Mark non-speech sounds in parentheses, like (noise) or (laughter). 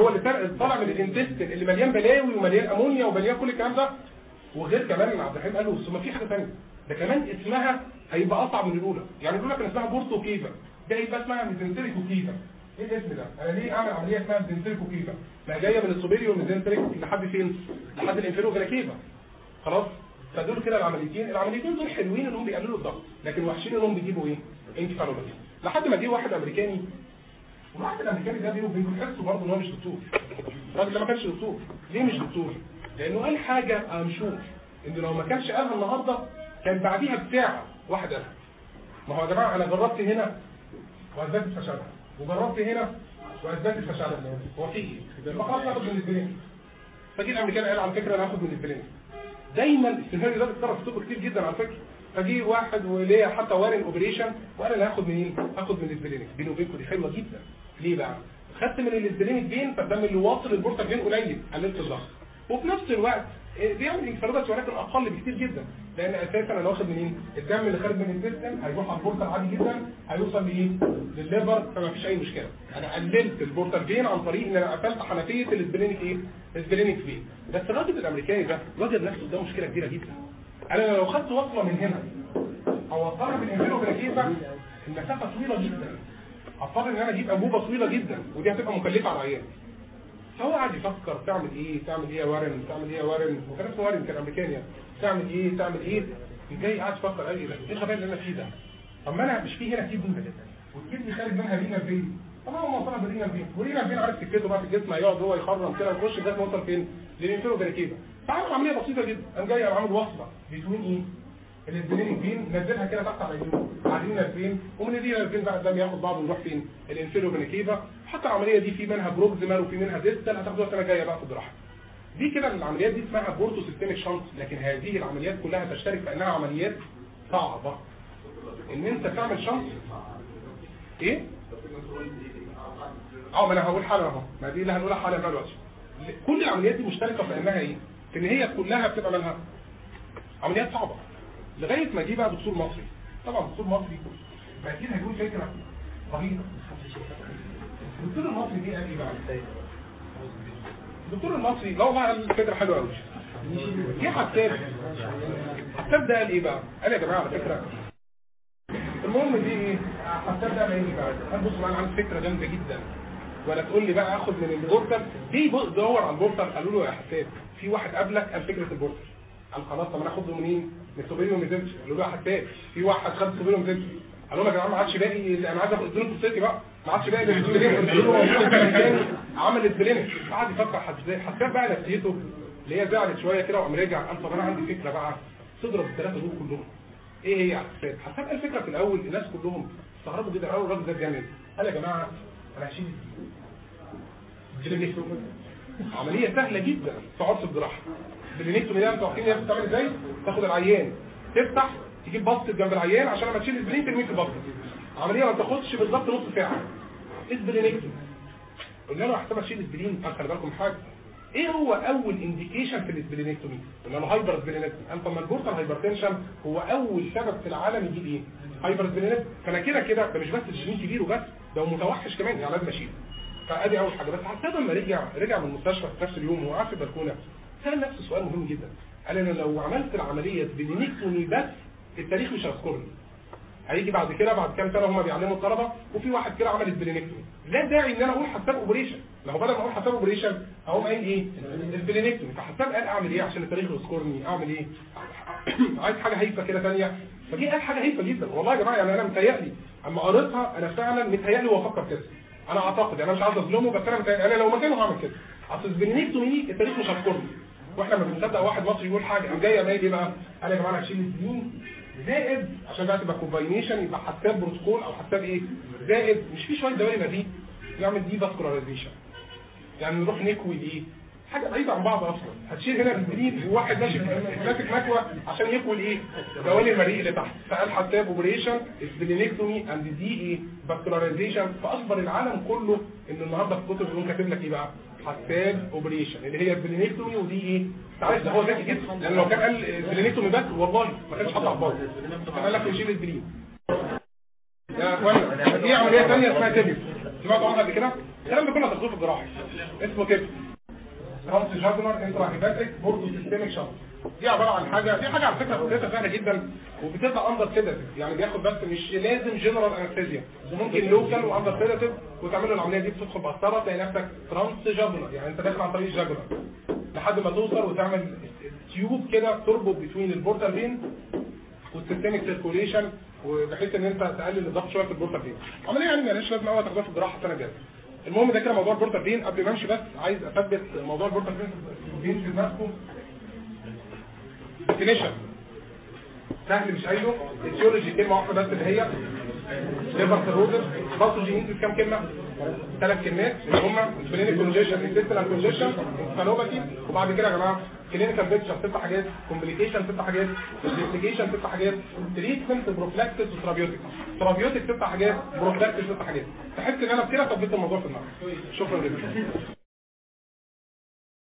هو اللي طالع من ال intestine اللي مليان بلاوي ومليان أمونيا ومليان كل الكلام ده وغير كمان عبد الرحيم قال له ما في حاجة ثانية ده كمان اسمها هيبقى أصعب من الأولى. يعني الاولى كان اسمها portocaval ده هيبقى اسمها mesentericocaval إيه الاسم ده؟ أنا ليه أعمل عملية اسمها mesentericocaval ما جاية من ال superior mesenteric لحد فين؟ لحد ال inferior vena cava خلاص؟ فدول كده العمليتين. العمليتين دول حلوين إنهم بيقللوا الضغط لكن وحشين إنهم بيجيبوا إيه؟ encephalopathy لحد ما جه واحد أمريكاني والواحد الامريكاني ده بينه وبينكم تحسوا برضه إن هو مش دكتور. الراجل ده ما كانش دكتور. ليه مش دكتور؟ لأنه قال حاجة أنا مشوف إن لو ما كانش قالها النهارده كان بعديها بساعة واحد قالها ما هو يا جماعة أنا جربت هنا وأثبتت فشلها. وجربت هنا وأثبتت فشلها. هو في إيه؟ يبقى خلاص ناخد من البلين. فجي الأمريكان قال على فكرة أنا هاخد من البلين. دايما السيناريو ده بيتكرر في كتير جدا على فكرة. فجي واحد وليه حتى وارن operation وأنا اللي هاخد منين؟ هاخد من ال splenic بيني وبينكم دي حلوة جدا. ليه بقى؟ خدت من ال splenic vein؟ فالدم اللي واصل ال portal vein؟ قليل. قللت الضغط. وفي نفس الوقت إيه، بيعمل encephalopathy ولكن أقل بكتير جدا. لأن أساسا أنا واخد منين؟ الدم اللي خارج من الجسم هيروح على ال portal عادي جدا هيوصل لإيه؟ للل liver. فما فيش أي مشكلة. أنا قللت ال portal vein؟ عن طريق إن أنا قفلت حنفية ال splenic إيه؟ ال splenic vein. بس الراجل الأمريكاني ده وجد نفسه ده مشكلة كبيرة جدا. أنا لو خدت وصلة من هنا أو وصلها بال inferior vena cava المسافة طويلة جدا. هضطر إن أنا أجيب أنبوبة طويلة جدا ودي هتبقى مكلفة على العيان. فهو قاعد يفكر تعمل إيه؟ تعمل إيه يا وارن؟ تعمل إيه يا وارن؟ وكان اسمه وارن كان أمريكاني يعني. تعمل إيه؟ تعمل إيه؟ جاي قاعد يفكر قال إيه إيه الغباء اللي أنا فيه ده؟ طب ما أنا مش فيه هنا kidney وال kidney خارج منها renal vein؟ طب هو موصلها ب renal vein و renal vein عارف سكته بقى في الجسم هيقعد هو يخرم كده لغايه ما يوصل فين؟ لل inferior vena cava فعمل عمليه بسيطة جدا. قام جاي عامل وصله بين إيه؟ ال splenic vein نزلها كده تحت على اليمين على ال renal vein ومن ال renal vein بقى الدم ياخد بعضه ويروح فين؟ ال inferior vena cava حتى العملية دي في منها proximal وفي منها distal. هتاخدوها السنة الجاية بقى في الجراحه دي كده العمليات دي اسمها portosystemic shunt لكن هذه العمليات كلها تشترك في إنها عمليات صعبة. إن أنت تعمل shunt إيه؟ آه ما أنا هقول حالا اهو. ما دي اللي هنقولها حالا بقى دلوقتي. كل العمليات دي مشتركة في انها إيه؟ في ان هي كلها بتبقى مالها عمليات صعبة. لغاية ما جه بقى دكتور مصري. طبعا دكتور مصري أكيد هيقول فكرة رهيبة. الدكتور المصري دي قال إيه بقى؟ الدكتور المصري والله قال فكرة حلوة قوي جه حساب حساب ده قال إيه بقى؟ قال يا جماعة على فكرة حساب ده قال إيه بقى قال بصوا أنا عندي فكرة جامدة جدا. ولا تقول لي بقى آخد من ال portal دي دور على ال portal قالوا له يا حساب في واحد قبلك قال فكرة ال portal قال خلاص طب أنا اخده منين؟ من superior mesenteric قالوا له يا حساب في واحد خد superior mesenteric قال لهم يا جماعة ما عادش باقي أنا عايز آخد ادوني قصتي بقى. ما عادش باقي ال splenic عمل ال splenic قعد يفكر حساب بقى نفسيته اللي هي زعلت شوية كده وقام رجع. قال طب أنا عندي فكرة بقى. تضرب الثلاثة دول كلهم. إيه هي يا حساب حساب قال فكرة في الأول الناس كلهم. استغربوا جدا قالوا الراجل ده بيعمل قال يا جماعة أنا هشيل ال splenectomy عملية سهلة جدا. في الجراحة. ال splenectomy ده أنتوا عارفين هي بتتعمل إزاي؟ تاخد العيان. تفتح تجيب basket جنب العيان عشان لما تشيل ال spleen ترميه في ال basket عملية ما تاخدش بالظبط نص ساعة. splenectomy قلنا له هحسبها اشيل ال spleen قال خلي بالكم حاجة. إيه هو أول indication في ال splenectomy قلنا له hypersplenism قال طب ما ال portal hypertension هو أول سبب في العالم يجيب إيه؟ hypersplenism فانا كده كده ده مش بس ال spleen كبير وبس ده متوحش كمان يعني لازم اشيله فادي اول حاجة. بس حتى لما رجع رجع من المستشفى في نفس اليوم وقعد في البلكونه سأل نفسه سؤال مهم جدا. قال أنا لو عملت العملية splenectomy بس التاريخ مش هيذكرني. هيجي بعد كده بعد كام سنة هم بيعلموا الطلبة وفي واحد كده عمل splenectomy لا داعي إن أنا أقول حساب operation لو بدل ما أقول حساب operation أقوم قايل إيه؟ splenectomy فحساب قال أعمل إيه؟ عشان التاريخ يذكرني. أعمل إيه؟ (coughs) عايز حاجة هايفة كده ثانية فجي قال حاجة هايفة جدا. والله يا جماعة يعني أنا متهيألي أما قريتها أنا فعلا متهيألي وافكر كده. أنا أعتقد أنا مش عايز أظلمه بس أنا متهيألي أنا لو مكانه هعمل كده. أصل splenectomy التاريخ مش هيذكرني. وإحنا ما بنصدق واحد مصري يقول حاجة قام جاي قام قايل إيه بقى قال يا جماعة أنا هشيل الدين زائد عشان بقى تبقى combination يبقى حساب بروتوكول أو حساب إيه؟ زائد مش في شوية دوالي دي يعمل devascularization يعني نروح نكوي دي حاجة بعيده عن بعض أصلا. هتشيل هنا الجديد وواحد ماشي ماسك مكوى عشان يكوي الايه دوالي المريء اللي تحت. فقال Hassab operation splenectomy and de إيه vascularization فأخبر العالم كله إن النهارده في الكتب يقول كاتب لك إيه بقى؟ Hassab operation اللي هي splenectomy و de إيه تعرف ده هو ذكي جدا. لأن لو كان قال splenectomy بس والله ما كانش على الباص كان قال لك يشيل ال spleen يا اخوانا دي عملية ثانية اسمها TIPS. سمعتوا عنها قبل كده؟ الكلام ده كله في الجراحة. اسمه كده transjugular intrahepatic portosystemic shunt دي عبارة عن حاجة دي حاجة على فكرة فكرتها سهلة جدا وبتبقى under sedative يعني بياخد بس مش لازم general anesthesia ممكن local و under sedative وتعمل له العملية دي بتدخل بقسطره تلاقي نفسك transjugular يعني انت داخل عن طريق ال jugular لحد ما توصل وتعمل tube كده تربط بين ال portal vein وال systemic circulation وبحيث إن أنت تقلل الضغط شوية في ال portal vein عملية يعني مالهاش لازمة قوي تاخدها في الجراحة السنة الجاية. المهم ده كده موضوع ال portal vein قبل ما امشي بس عايز اثبت موضوع ال portal vein في دماغكم definition سهل مش قايله etiology كلمة واحدة بس اللي هي liver cirrhosis pathogenesis كام كلمة؟ ثلاث كلمات. اللي هم splenic congestion intestinal congestion encephalopathy وبعد كده يا جماعة clinical picture ست حاجات complication ست حاجات investigation ست حاجات treatment prophylaxis و therapeutic therapeutic ست حاجات prophylaxis ست حاجات. تحس إن أنا كده ثبت الموضوع في دماغك شكرا جدا